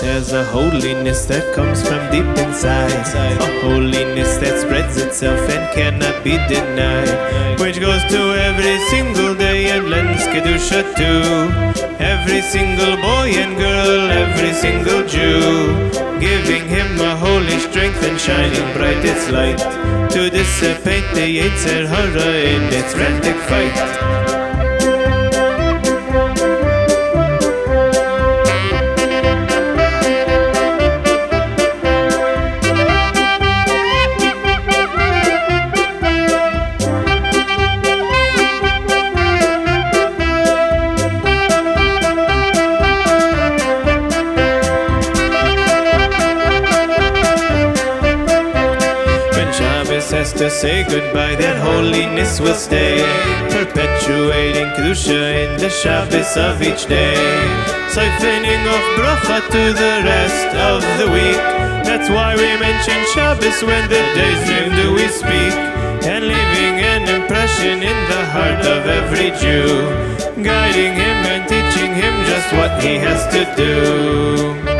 Has a holiness that comes from deep inside. A holiness that spreads itself and cannot be denied. Which goes to every single day and lends Kedusha to every single boy and girl, every single Jew. Giving him a holy strength and shining bright its light to dissipate the Yetzer Hara in its frantic fight. Has to say goodbye, that holiness will stay, perpetuating Kedusha in the Shabbos of each day, siphoning off bracha to the rest of the week. That's why we mention Shabbos when the day's name do we speak, and leaving an impression in the heart of every Jew, guiding him and teaching him just what he has to do.